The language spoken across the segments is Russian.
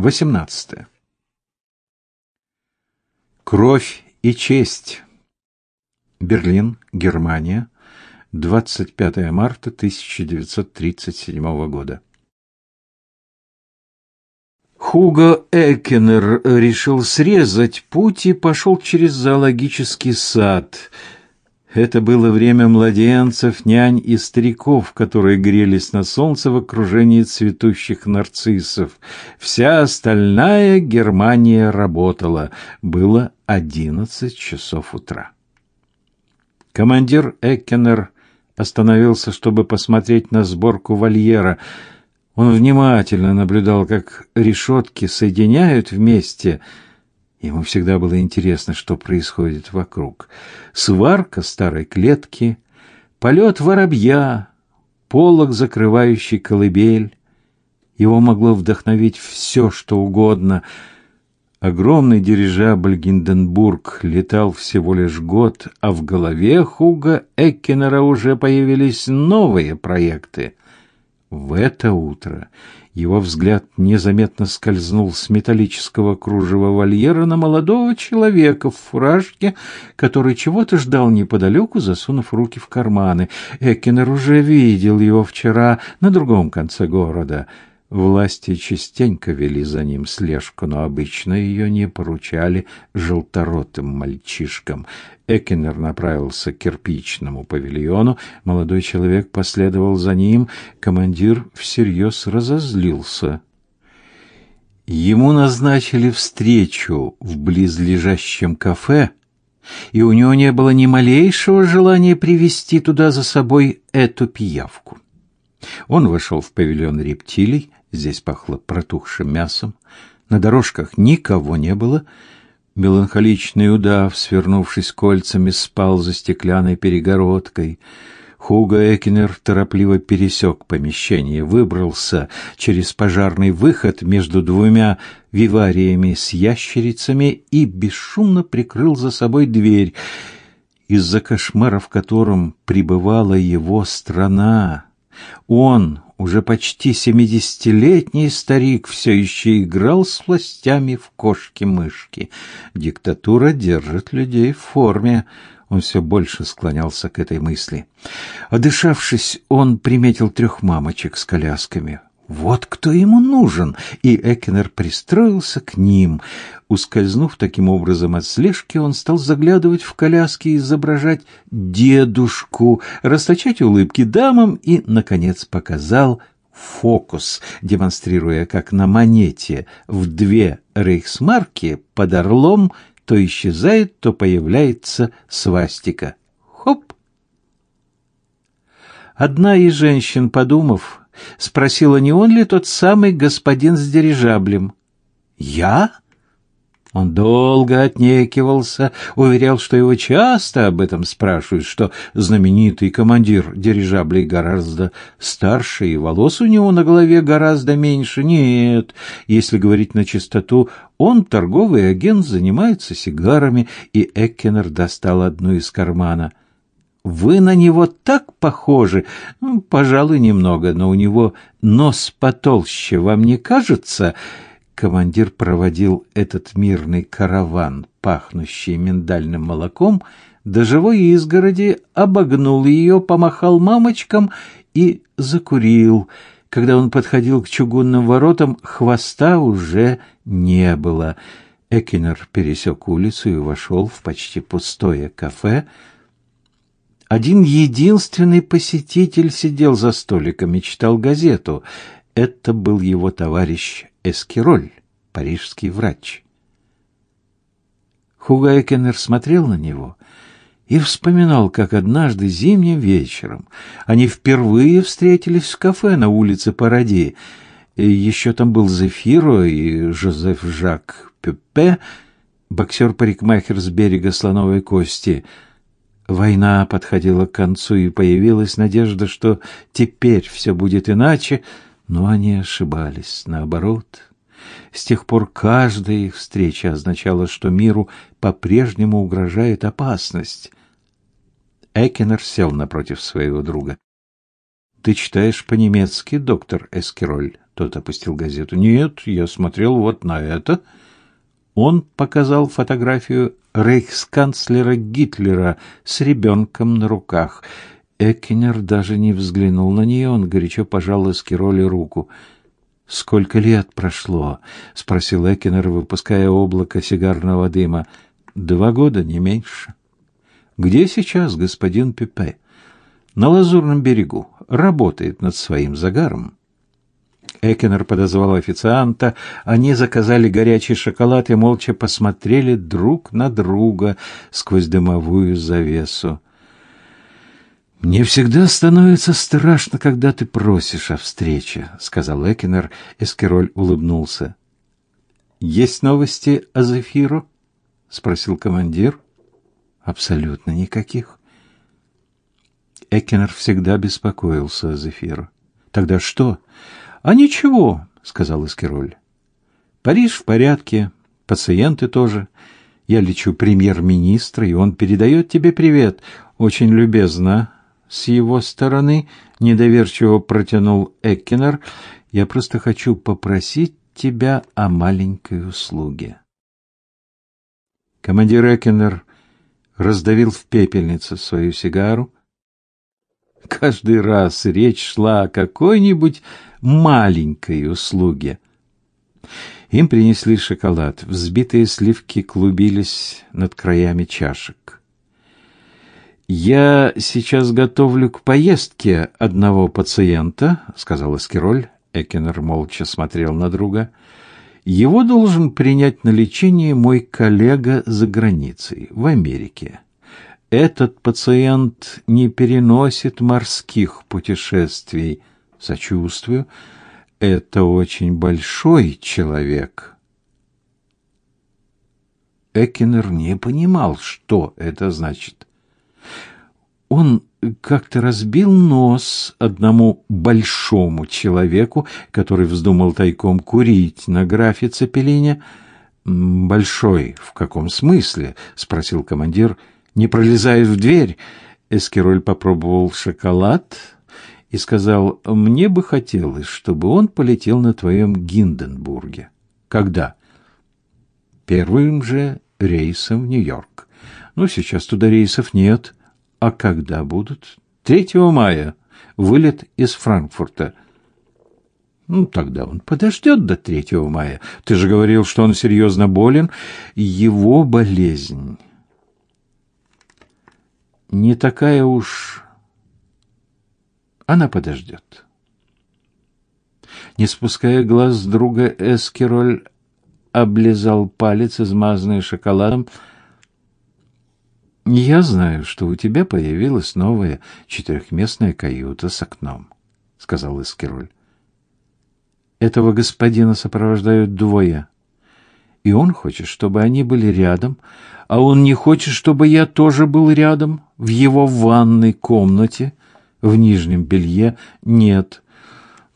18. Кровь и честь. Берлин, Германия. 25 марта 1937 года. Хуго Экенер решил срезать путь и пошел через зоологический сад. Это было время младенцев, нянь и стариков, которые грелись на солнце в окружении цветущих нарциссов. Вся остальная Германия работала. Было одиннадцать часов утра. Командир Эккенер остановился, чтобы посмотреть на сборку вольера. Он внимательно наблюдал, как решетки соединяют вместе. Ему всегда было интересно, что происходит вокруг. Сварка старой клетки, полет воробья, полог, закрывающий колыбель. Его могло вдохновить все, что угодно — Огромный дирижабль Гинденбург летал всего лишь год, а в голове Хуга Эккенера уже появились новые проекты. В это утро его взгляд незаметно скользнул с металлического кружева вольера на молодого человека в фуражке, который чего-то ждал неподалеку, засунув руки в карманы. Эккенер уже видел его вчера на другом конце города — Власти частенько вели за ним слежку, но обычно ее не поручали желторотым мальчишкам. Экенер направился к кирпичному павильону, молодой человек последовал за ним, командир всерьез разозлился. Ему назначили встречу в близлежащем кафе, и у него не было ни малейшего желания привести туда за собой эту пиявку. Он вошел в павильон рептилий, Здесь пахло протухшим мясом. На дорожках никого не было. Меланхоличный удав, свернувшись кольцами, спал за стеклянной перегородкой. Хуго Экинер торопливо пересек помещение, выбрался через пожарный выход между двумя вивариями с ящерицами и бесшумно прикрыл за собой дверь. Из-за кошмара, в котором пребывала его страна, он, уже почти семидесятилетний старик все еще играл с властями в кошки-мышки. Диктатура держит людей в форме. Он все больше склонялся к этой мысли. Одышавшись, он приметил трех мамочек с колясками. Вот кто ему нужен, и Экенер пристроился к ним. Ускользнув таким образом от слежки, он стал заглядывать в коляски, изображать дедушку, расточать улыбки дамам и, наконец, показал фокус, демонстрируя, как на монете в две рейхсмарки под орлом то исчезает, то появляется свастика. Хоп! Одна из женщин, подумав, спросила, не он ли тот самый господин с дирижаблем. «Я?» Он долго отнекивался, уверял, что его часто об этом спрашивают, что знаменитый командир дирижаблей гораздо старше, и волос у него на голове гораздо меньше. Нет, если говорить на чистоту, он торговый агент, занимается сигарами, и Эккенер достал одну из кармана. Вы на него так похожи, ну, пожалуй, немного, но у него нос потолще, вам не кажется? Командир проводил этот мирный караван, пахнущий миндальным молоком, до живой изгороди, обогнул ее, помахал мамочкам и закурил. Когда он подходил к чугунным воротам, хвоста уже не было. Экинер пересек улицу и вошел в почти пустое кафе, один единственный посетитель сидел за столиком и читал газету. Это был его товарищ Эскироль, парижский врач. Хуга Экенер смотрел на него и вспоминал, как однажды зимним вечером они впервые встретились в кафе на улице Паради. Еще там был Зефиро и Жозеф Жак Пюпе, боксер-парикмахер с берега Слоновой Кости — Война подходила к концу, и появилась надежда, что теперь все будет иначе, но они ошибались. Наоборот, с тех пор каждая их встреча означала, что миру по-прежнему угрожает опасность. Экенер сел напротив своего друга. «Ты читаешь по-немецки, доктор Эскироль?» Тот опустил газету. Нет, я смотрел вот на это. Он показал фотографию рейхсканцлера Гитлера с ребенком на руках. Эккинер даже не взглянул на нее, он горячо пожал Эскироли руку. «Сколько лет прошло?» — спросил Эккинер, выпуская облако сигарного дыма. «Два года, не меньше». «Где сейчас господин Пепе?» «На Лазурном берегу. Работает над своим загаром». Экенер подозвал официанта, они заказали горячий шоколад и молча посмотрели друг на друга сквозь дымовую завесу. «Мне всегда становится страшно, когда ты просишь о встрече», — сказал Экинер. Эскероль улыбнулся. «Есть новости о Зефиру?» — спросил командир. «Абсолютно никаких». Экинер всегда беспокоился о Зефиру. «Тогда что?» «А ничего», — сказал Эскероль. «Париж в порядке, пациенты тоже. Я лечу премьер-министра, и он передает тебе привет. Очень любезно с его стороны, недоверчиво протянул Эккенер. Я просто хочу попросить тебя о маленькой услуге. Командир Эккенер раздавил в пепельнице свою сигару. Каждый раз речь шла о какой-нибудь маленькой услуге. Им принесли шоколад. Взбитые сливки клубились над краями чашек. «Я сейчас готовлю к поездке одного пациента», — сказал Эскироль. Экенер молча смотрел на друга. «Его должен принять на лечение мой коллега за границей, в Америке. Этот пациент не переносит морских путешествий. Сочувствую. Это очень большой человек». Экенер не понимал, что это значит. Он как-то разбил нос одному большому человеку, который вздумал тайком курить на графе Цепелине. «Большой в каком смысле?» — спросил командир. «Не пролезая в дверь?» Эскероль попробовал шоколад и сказал, «Мне бы хотелось, чтобы он полетел на твоем Гинденбурге». «Когда?» «Первым же рейсом в Нью-Йорк». «Ну, сейчас туда рейсов нет». А когда будут? 3 мая. Вылет из Франкфурта. Ну, тогда он подождет до 3 мая. Ты же говорил, что он серьезно болен. Его болезнь не такая уж... Она подождет. Не спуская глаз с друга, Эскероль облизал палец, измазанный шоколадом, я знаю, что у тебя появилась новая четырехместная каюта с окном, сказал Искероль. Этого господина сопровождают двое. И он хочет, чтобы они были рядом, а он не хочет, чтобы я тоже был рядом в его ванной комнате, в нижнем белье. Нет.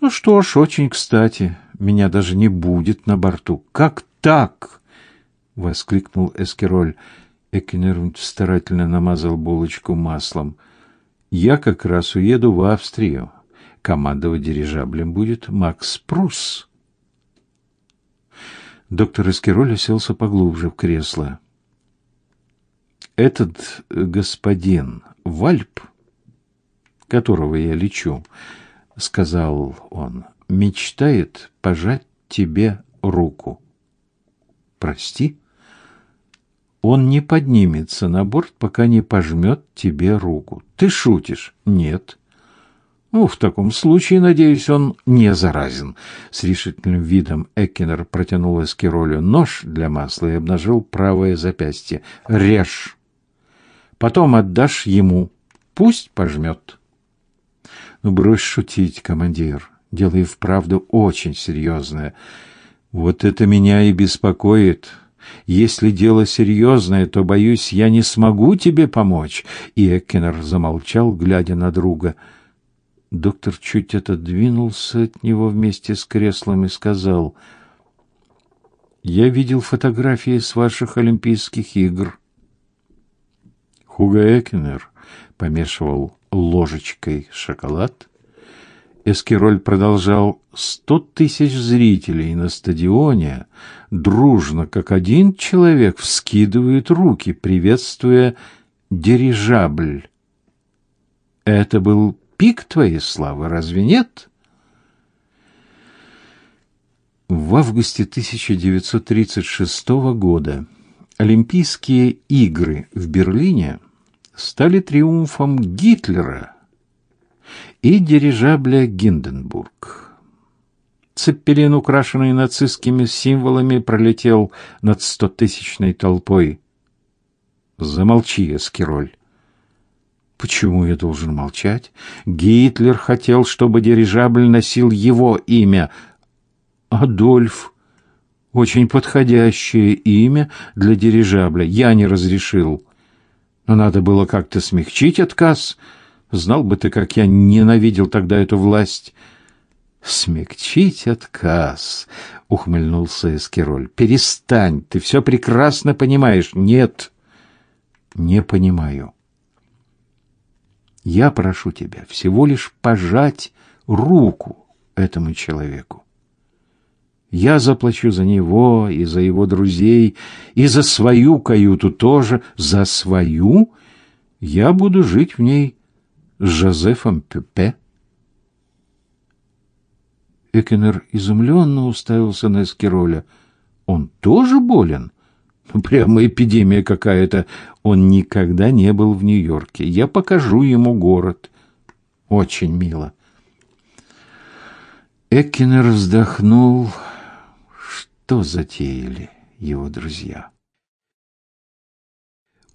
Ну что ж, очень кстати, меня даже не будет на борту. Как так? воскликнул Эскероль. Экинер старательно намазал булочку маслом. Я как раз уеду в Австрию. Командовать дирижаблем будет Макс Прус. Доктор Эскироль уселся поглубже в кресло. Этот господин Вальп, которого я лечу, сказал он, мечтает пожать тебе руку. Прости? Он не поднимется на борт, пока не пожмет тебе руку. Ты шутишь? Нет. Ну, в таком случае, надеюсь, он не заразен. С решительным видом Эккинер протянул Эскиролю нож для масла и обнажил правое запястье. Режь. Потом отдашь ему. Пусть пожмет. Ну, брось шутить, командир. Дело и вправду очень серьезное. Вот это меня и беспокоит. Если дело серьезное, то, боюсь, я не смогу тебе помочь. И Эккенер замолчал, глядя на друга. Доктор чуть отодвинулся от него вместе с креслом и сказал: "Я видел фотографии с ваших Олимпийских игр". Хуга Эккенер помешивал ложечкой шоколад Эскироль продолжал. «Сто тысяч зрителей на стадионе дружно, как один человек, вскидывают руки, приветствуя дирижабль. Это был пик твоей славы, разве нет?» В августе 1936 года Олимпийские игры в Берлине стали триумфом Гитлера – и дирижабля Гинденбург. Цеппелин, украшенный нацистскими символами, пролетел над стотысячной толпой. Замолчи, Эскироль. Почему я должен молчать? Гитлер хотел, чтобы дирижабль носил его имя. Адольф. Очень подходящее имя для дирижабля. Я не разрешил. Но надо было как-то смягчить отказ. Знал бы ты, как я ненавидел тогда эту власть. Смягчить отказ, ухмыльнулся Эскироль. Перестань, ты все прекрасно понимаешь. Нет, не понимаю. Я прошу тебя всего лишь пожать руку этому человеку. Я заплачу за него и за его друзей, и за свою каюту тоже, за свою. Я буду жить в ней с Жозефом Пюпе. Экенер изумленно уставился на Эскироля. Он тоже болен? Ну, прямо эпидемия какая-то. Он никогда не был в Нью-Йорке. Я покажу ему город. Очень мило. Экенер вздохнул. Что затеяли его друзья?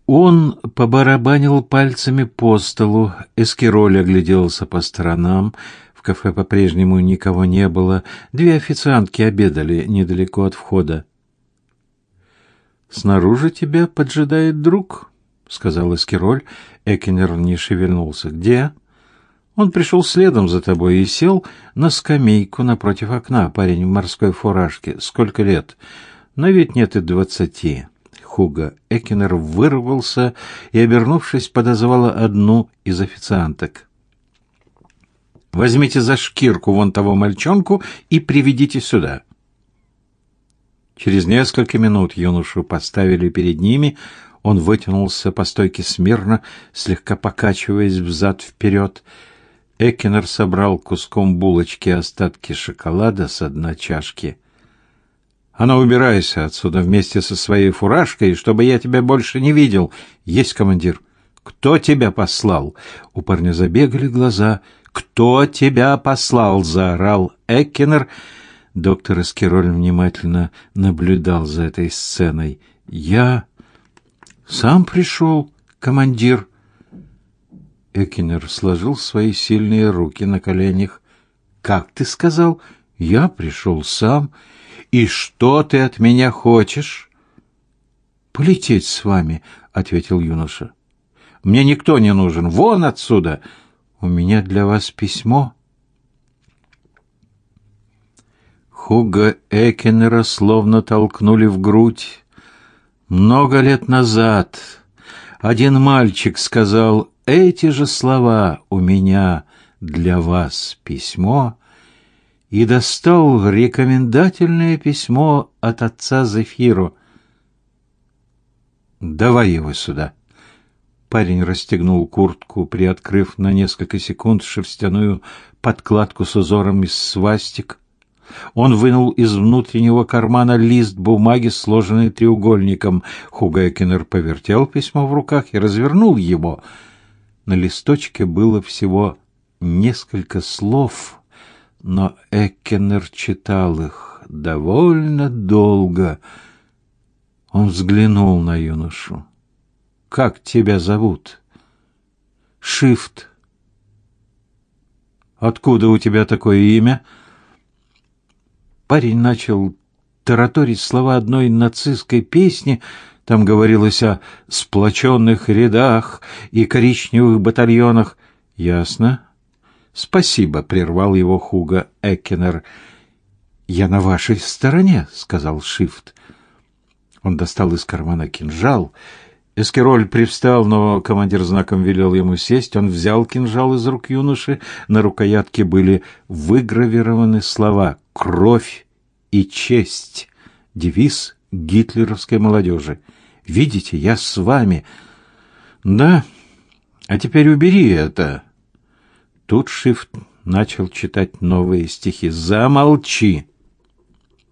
Он побарабанил пальцами по столу, Эскироль огляделся по сторонам. В кафе по-прежнему никого не было. Две официантки обедали недалеко от входа. «Снаружи тебя поджидает друг», — сказал Эскироль. Экинер не шевельнулся. «Где?» Он пришел следом за тобой и сел на скамейку напротив окна, парень в морской фуражке. Сколько лет? На вид нет и двадцати. Хуга. Экинер вырвался и, обернувшись, подозвала одну из официанток. «Возьмите за шкирку вон того мальчонку и приведите сюда». Через несколько минут юношу поставили перед ними. Он вытянулся по стойке смирно, слегка покачиваясь взад-вперед. Экинер собрал куском булочки остатки шоколада с дна чашки — а ну, убирайся отсюда вместе со своей фуражкой, чтобы я тебя больше не видел. Есть командир. Кто тебя послал? У парня забегали глаза. Кто тебя послал? заорал Эккенер. Доктор Эскироль внимательно наблюдал за этой сценой. Я сам пришел, командир. Эккенер сложил свои сильные руки на коленях. Как ты сказал? Я пришел сам. И что ты от меня хочешь? Полететь с вами, ответил юноша. Мне никто не нужен. Вон отсюда. У меня для вас письмо. Хуга Экенера словно толкнули в грудь. Много лет назад один мальчик сказал эти же слова у меня для вас письмо и достал рекомендательное письмо от отца Зефиру. «Давай его сюда». Парень расстегнул куртку, приоткрыв на несколько секунд шерстяную подкладку с узором из свастик. Он вынул из внутреннего кармана лист бумаги, сложенный треугольником. Хугайкинер повертел письмо в руках и развернул его. На листочке было всего несколько слов — но Эккенер читал их довольно долго. Он взглянул на юношу. «Как тебя зовут?» «Шифт». «Откуда у тебя такое имя?» Парень начал тараторить слова одной нацистской песни, там говорилось о сплоченных рядах и коричневых батальонах. «Ясно. Спасибо, прервал его Хуга Эккенер. Я на вашей стороне, сказал Шифт. Он достал из кармана кинжал. Эскероль привстал, но командир знаком велел ему сесть. Он взял кинжал из рук юноши. На рукоятке были выгравированы слова «Кровь и честь» — девиз гитлеровской молодежи. «Видите, я с вами». «Да, а теперь убери это». Тут Шифт начал читать новые стихи. «Замолчи!»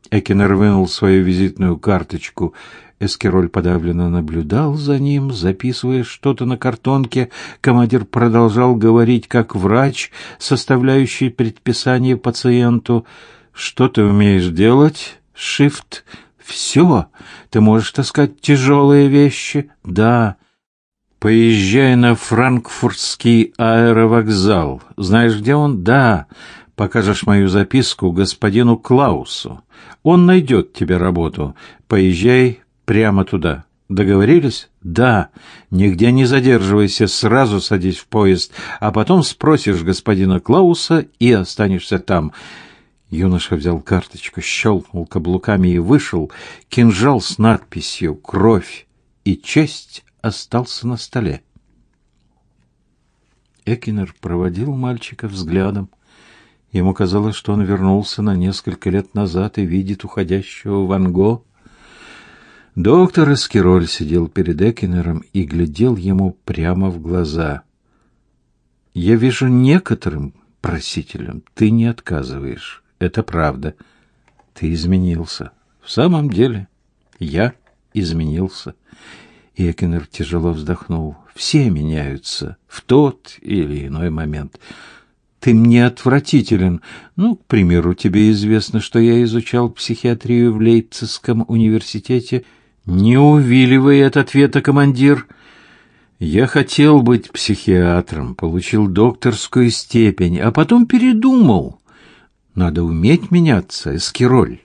Экинер вынул свою визитную карточку — Эскероль подавленно наблюдал за ним, записывая что-то на картонке. Командир продолжал говорить, как врач, составляющий предписание пациенту. «Что ты умеешь делать, Шифт?» «Все. Ты можешь таскать тяжелые вещи?» «Да». «Поезжай на франкфуртский аэровокзал. Знаешь, где он?» «Да. Покажешь мою записку господину Клаусу. Он найдет тебе работу. Поезжай прямо туда. Договорились? Да. Нигде не задерживайся, сразу садись в поезд, а потом спросишь господина Клауса и останешься там. Юноша взял карточку, щелкнул каблуками и вышел. Кинжал с надписью «Кровь и честь» остался на столе. Экинер проводил мальчика взглядом. Ему казалось, что он вернулся на несколько лет назад и видит уходящего Ван Го Доктор Эскироль сидел перед Экинером и глядел ему прямо в глаза. «Я вижу некоторым просителям ты не отказываешь. Это правда. Ты изменился. В самом деле, я изменился». И Экинер тяжело вздохнул. «Все меняются в тот или иной момент». Ты мне отвратителен. Ну, к примеру, тебе известно, что я изучал психиатрию в Лейпцигском университете не увиливай от ответа, командир. Я хотел быть психиатром, получил докторскую степень, а потом передумал. Надо уметь меняться, эскироль.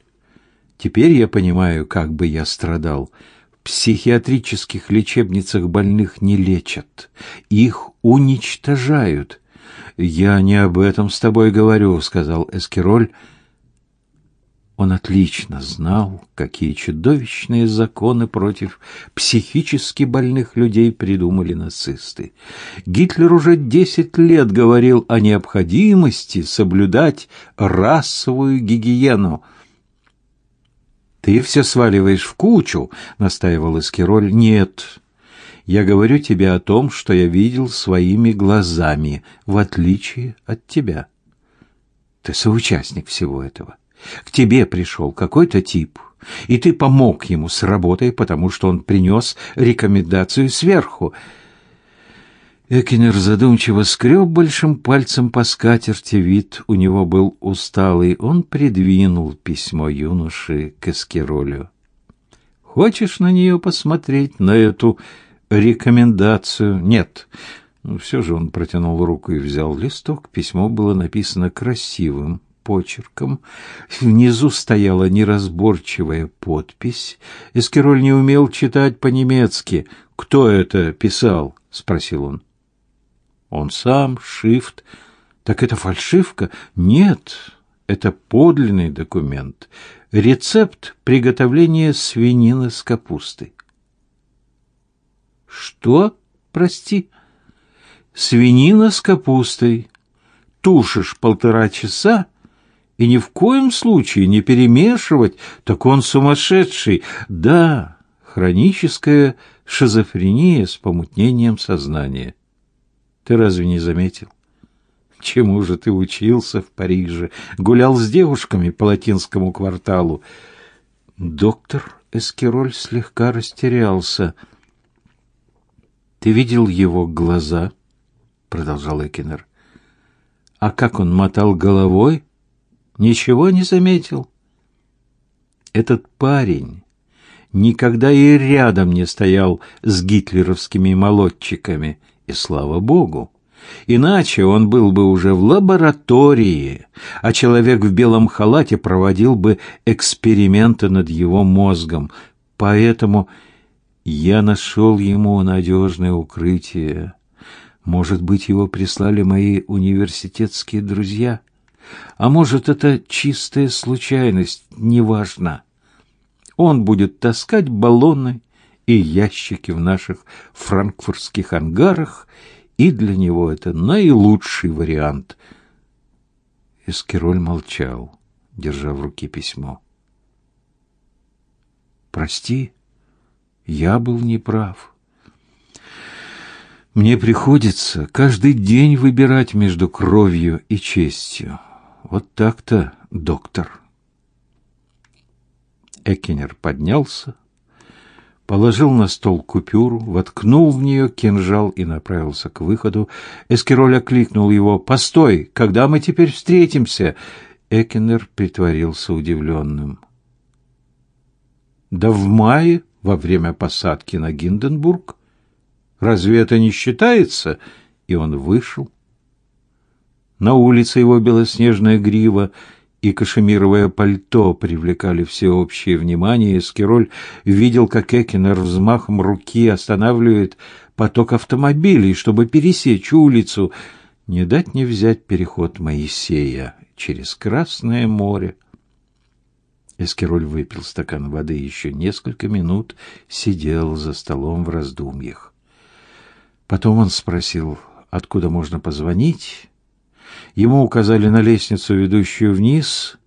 Теперь я понимаю, как бы я страдал. В психиатрических лечебницах больных не лечат, их уничтожают. Я не об этом с тобой говорю, сказал Эскироль. Он отлично знал, какие чудовищные законы против психически больных людей придумали нацисты. Гитлер уже десять лет говорил о необходимости соблюдать расовую гигиену. «Ты все сваливаешь в кучу», — настаивал Эскироль. «Нет, я говорю тебе о том, что я видел своими глазами, в отличие от тебя. Ты соучастник всего этого. К тебе пришел какой-то тип, и ты помог ему с работой, потому что он принес рекомендацию сверху. Экинер задумчиво скреб большим пальцем по скатерти, вид у него был усталый. Он придвинул письмо юноши к Эскиролю. «Хочешь на нее посмотреть, на эту рекомендацию?» «Нет». Ну, все же он протянул руку и взял листок. Письмо было написано красивым, почерком. Внизу стояла неразборчивая подпись. Эскероль не умел читать по-немецки. «Кто это писал?» — спросил он. «Он сам, шифт. Так это фальшивка?» «Нет, это подлинный документ. Рецепт приготовления свинины с капустой». «Что? Прости?» «Свинина с капустой. Тушишь полтора часа, и ни в коем случае не перемешивать, так он сумасшедший. Да, хроническая шизофрения с помутнением сознания. Ты разве не заметил? Чему же ты учился в Париже? Гулял с девушками по латинскому кварталу. Доктор Эскироль слегка растерялся. Ты видел его глаза? продолжал Экинер. А как он мотал головой? Ничего не заметил. Этот парень никогда и рядом не стоял с гитлеровскими молодчиками, и слава богу. Иначе он был бы уже в лаборатории, а человек в белом халате проводил бы эксперименты над его мозгом. Поэтому я нашел ему надежное укрытие. Может быть, его прислали мои университетские друзья — а может, это чистая случайность, неважно. Он будет таскать баллоны и ящики в наших франкфуртских ангарах, и для него это наилучший вариант. Эскироль молчал, держа в руке письмо. Прости, я был неправ. Мне приходится каждый день выбирать между кровью и честью. Вот так-то, доктор. Экинер поднялся, положил на стол купюру, воткнул в нее кинжал и направился к выходу. Эскироль окликнул его. «Постой! Когда мы теперь встретимся?» Экинер притворился удивленным. «Да в мае, во время посадки на Гинденбург. Разве это не считается?» И он вышел. На улице его белоснежная грива и кашемировое пальто привлекали всеобщее внимание, и Скироль видел, как Экинер взмахом руки останавливает поток автомобилей, чтобы пересечь улицу, не дать не взять переход Моисея через Красное море. Эскироль выпил стакан воды и еще несколько минут сидел за столом в раздумьях. Потом он спросил, откуда можно позвонить, Ему указали на лестницу, ведущую вниз.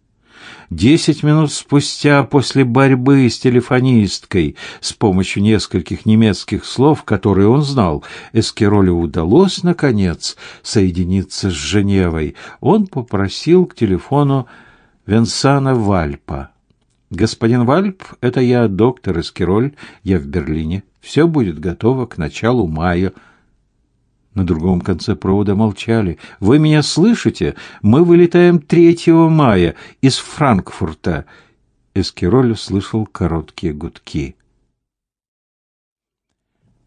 Десять минут спустя, после борьбы с телефонисткой, с помощью нескольких немецких слов, которые он знал, Эскиролю удалось, наконец, соединиться с Женевой. Он попросил к телефону Венсана Вальпа. «Господин Вальп, это я, доктор Эскироль, я в Берлине. Все будет готово к началу мая». На другом конце провода молчали. «Вы меня слышите? Мы вылетаем 3 мая из Франкфурта». Эскироль услышал короткие гудки.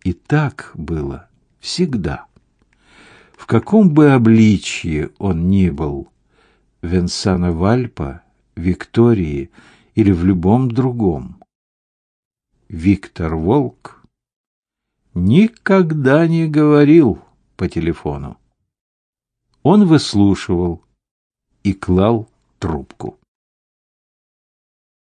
И так было всегда. В каком бы обличье он ни был, Венсана Вальпа, Виктории или в любом другом. Виктор Волк никогда не говорил по телефону. Он выслушивал и клал трубку.